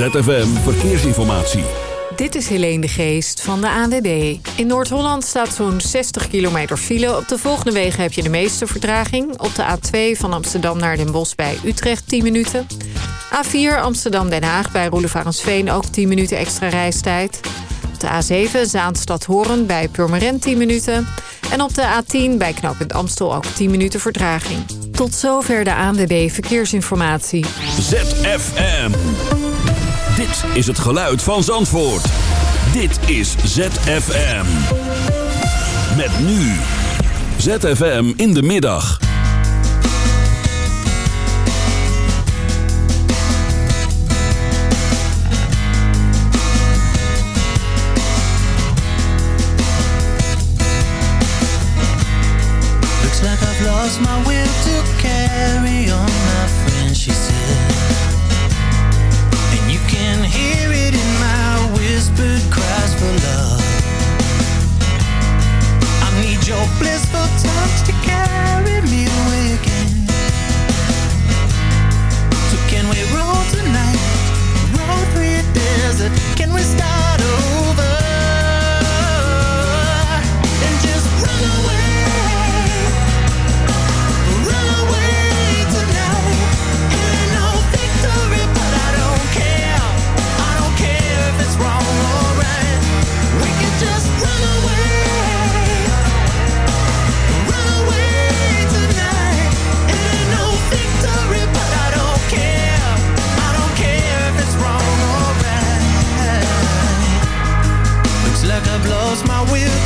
ZFM Verkeersinformatie. Dit is Helene de Geest van de ANWB. In Noord-Holland staat zo'n 60 kilometer file. Op de volgende wegen heb je de meeste vertraging. Op de A2 van Amsterdam naar Den Bosch bij Utrecht 10 minuten. A4 Amsterdam-Den Haag bij Roelevarensveen ook 10 minuten extra reistijd. Op de A7 Zaanstad-Horen bij Purmerend 10 minuten. En op de A10 bij Knooppunt Amstel ook 10 minuten vertraging. Tot zover de ANWB Verkeersinformatie. ZFM. Dit is het geluid van Zandvoort. Dit is ZFM. Met nu. ZFM in de middag. Looks like I've lost my will. was my will.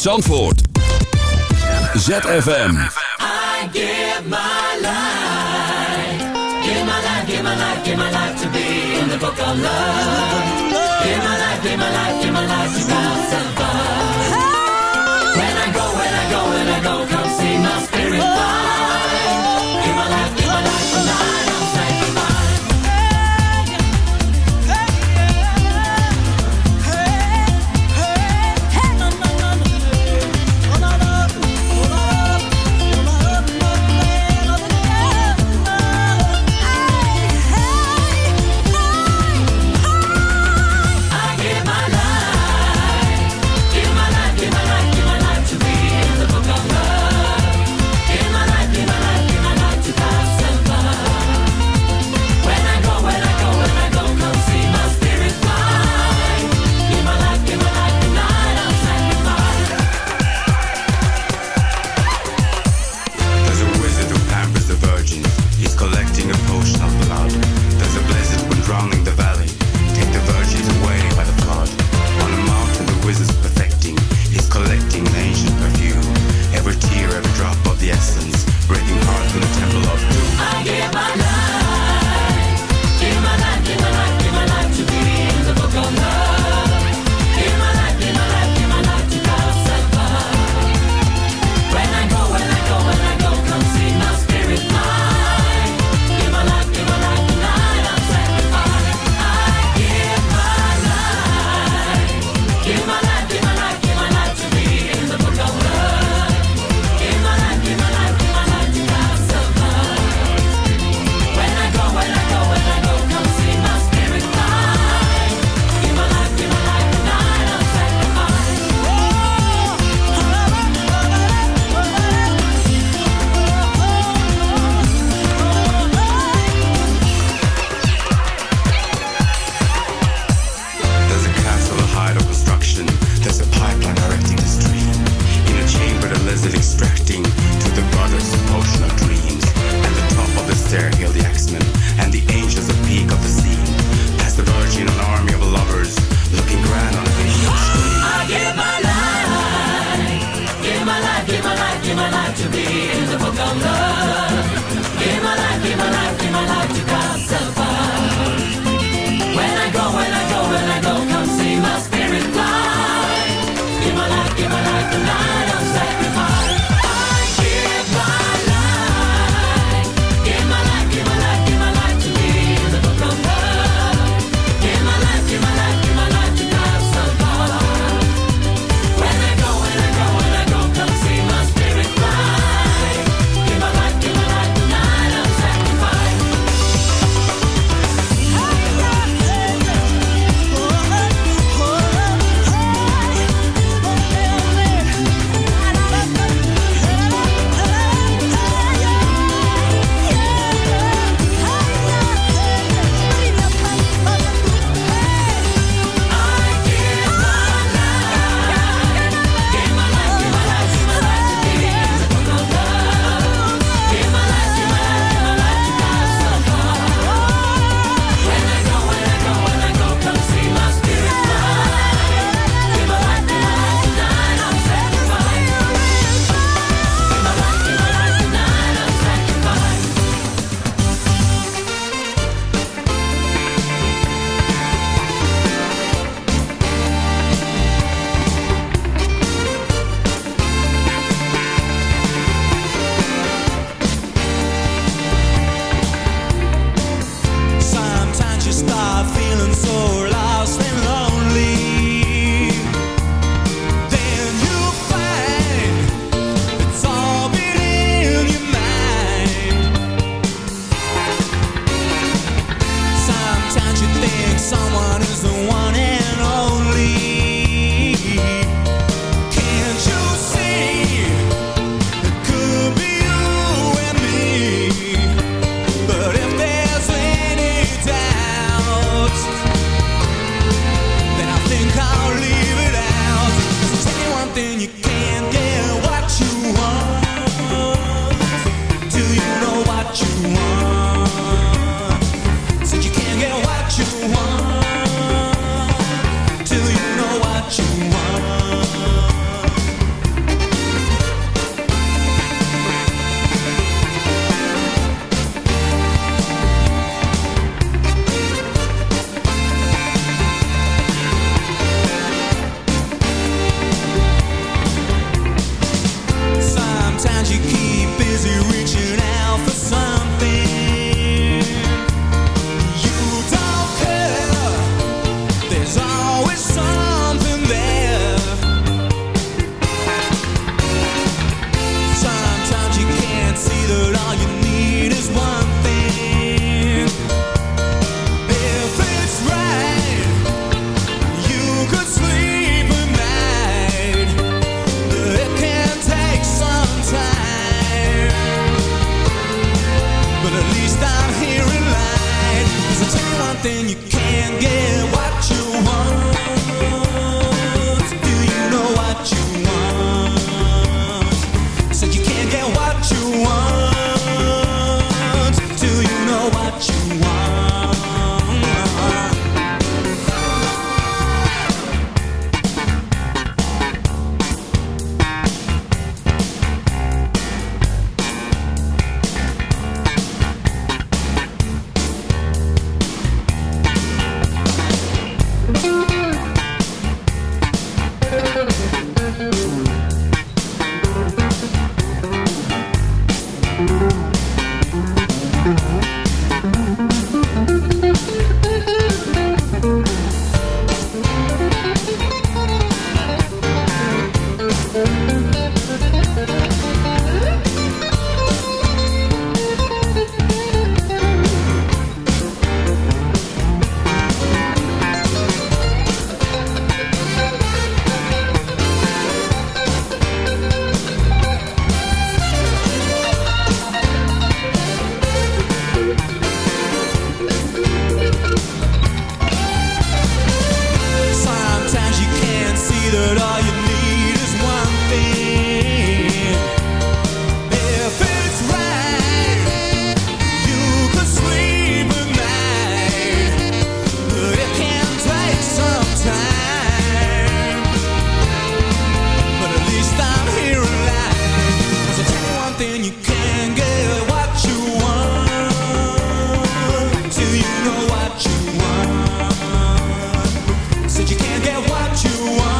uit Zandvoort. ZFM. I give my life. Give my life, give my life, give my life to be in the book of love. Give my life, give my life, give my life. something you can't get. Get what you want.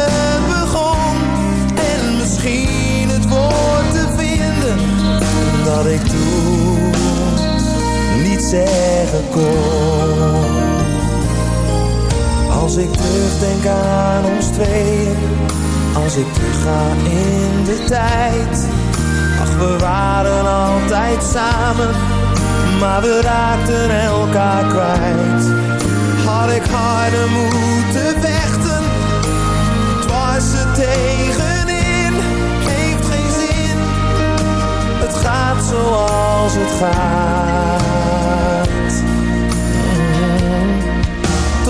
zeggen. Als ik terugdenk aan ons tweeën, als ik terugga in de tijd. Ach, we waren altijd samen, maar we raakten elkaar kwijt. Had ik harder moeten vechten, dwars er tegenin, heeft geen zin. Het gaat zoals gaat.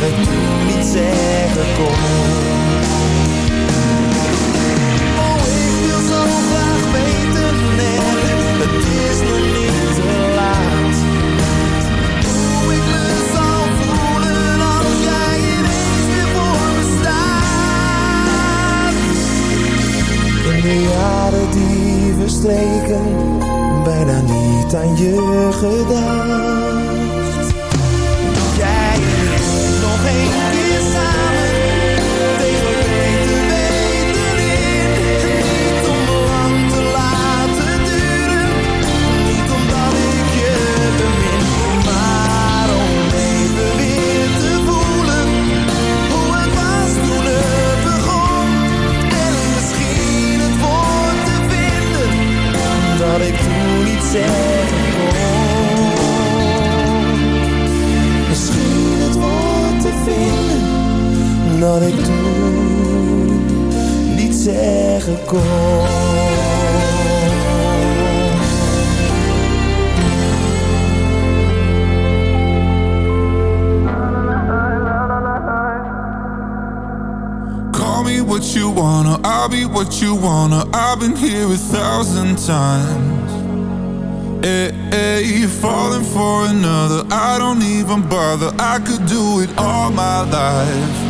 dat ik niet zeggen kon. Oh, ik wil zo graag weten en het is nog niet te laat. Hoe ik me zal voelen als jij ineens weer voor me staat. In de jaren die verstreken, bijna niet aan je gedacht. Geen keer samen, tegen beter weten in, niet om lang te laten duren, niet omdat ik je vermijdt, maar om weer te voelen hoe het was toen er begon. En misschien het woord te vinden dat ik toen niet zei. Dat ik toen niet zeggen kon. Call me what you wanna, I'll be what you wanna. I've been here a thousand times. Eh, hey, hey, you're falling for another. I don't even bother. I could do it all my life.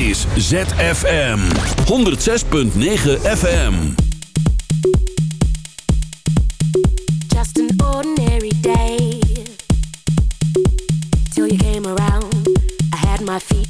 is ZFM 106.9 FM. just an ordinary day. Till you came around, I had my feet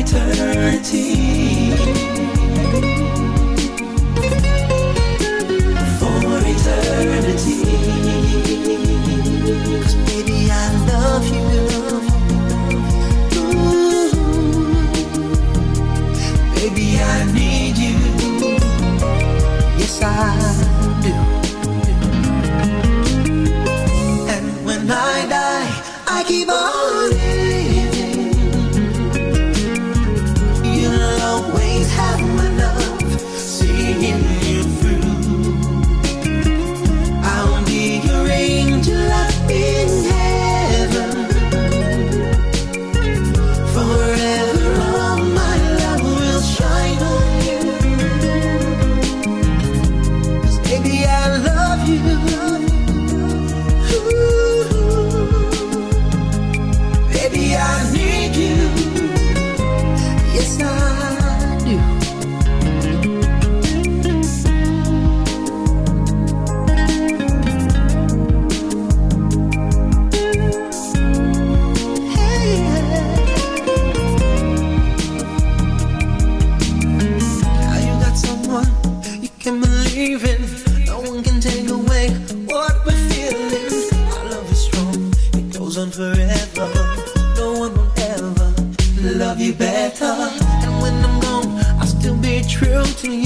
eternity. can believe in. No one can take away what we're feeling. Our love is strong, it goes on forever. No one will ever love you better. And when I'm gone, I'll still be true to you.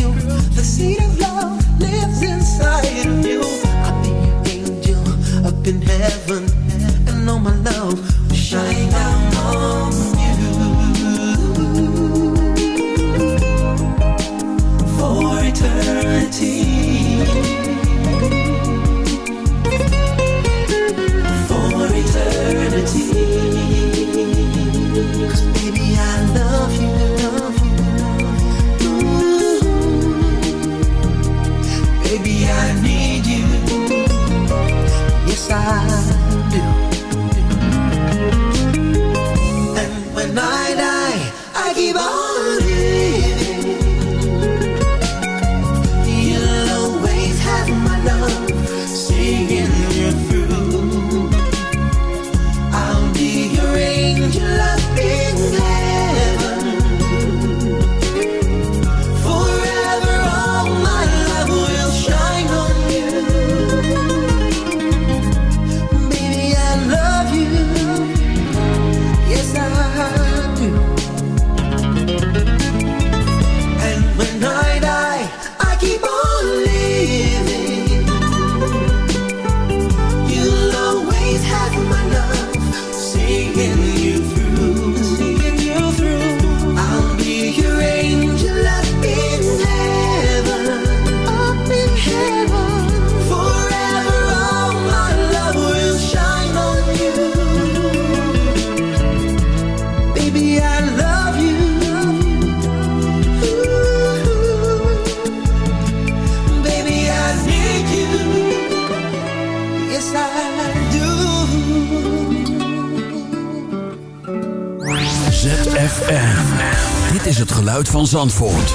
Van Zandvoort.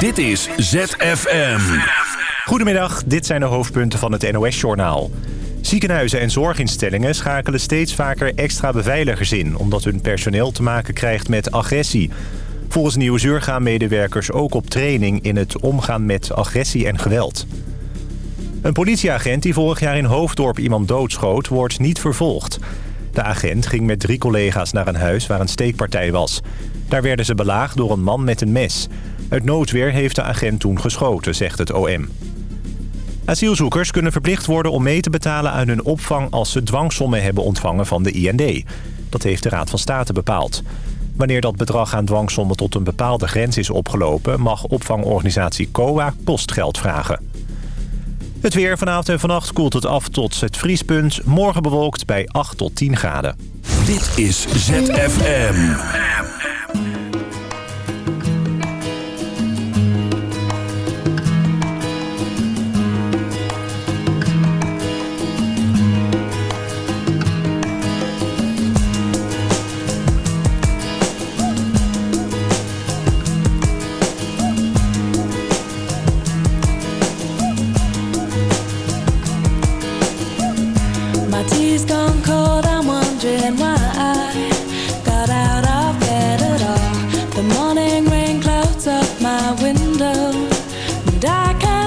Dit is ZFM. Goedemiddag, dit zijn de hoofdpunten van het NOS-journaal. Ziekenhuizen en zorginstellingen schakelen steeds vaker extra beveiligers in... omdat hun personeel te maken krijgt met agressie. Volgens Nieuwsuur gaan medewerkers ook op training... in het omgaan met agressie en geweld. Een politieagent die vorig jaar in Hoofddorp iemand doodschoot... wordt niet vervolgd. De agent ging met drie collega's naar een huis waar een steekpartij was. Daar werden ze belaagd door een man met een mes. Uit noodweer heeft de agent toen geschoten, zegt het OM. Asielzoekers kunnen verplicht worden om mee te betalen aan hun opvang... als ze dwangsommen hebben ontvangen van de IND. Dat heeft de Raad van State bepaald. Wanneer dat bedrag aan dwangsommen tot een bepaalde grens is opgelopen... mag opvangorganisatie COA postgeld vragen. Het weer vanavond en vannacht koelt het af tot het vriespunt. Morgen bewolkt bij 8 tot 10 graden. Dit is ZFM.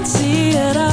Can't see it all.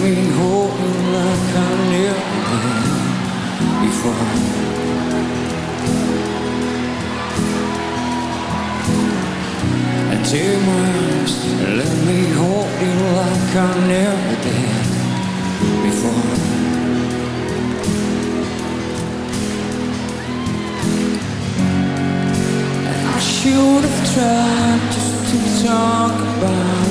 been hoping like I never before. Too much. let me hold you like I never did before. And I should have tried just to talk about.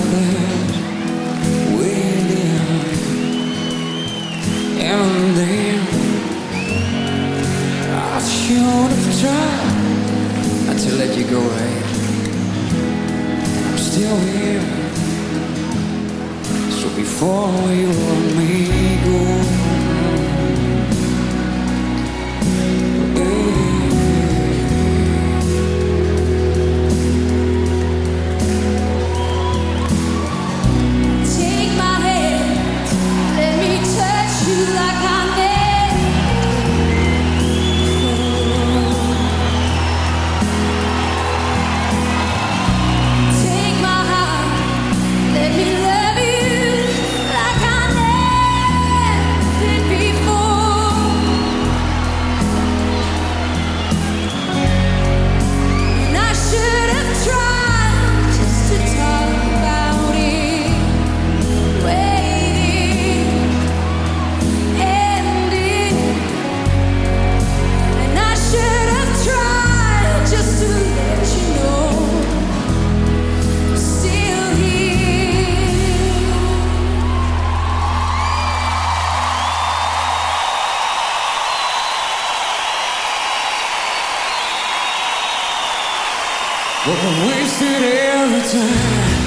someday I should have tried not to let you go away I'm still here. So before you were me We're wasting every time.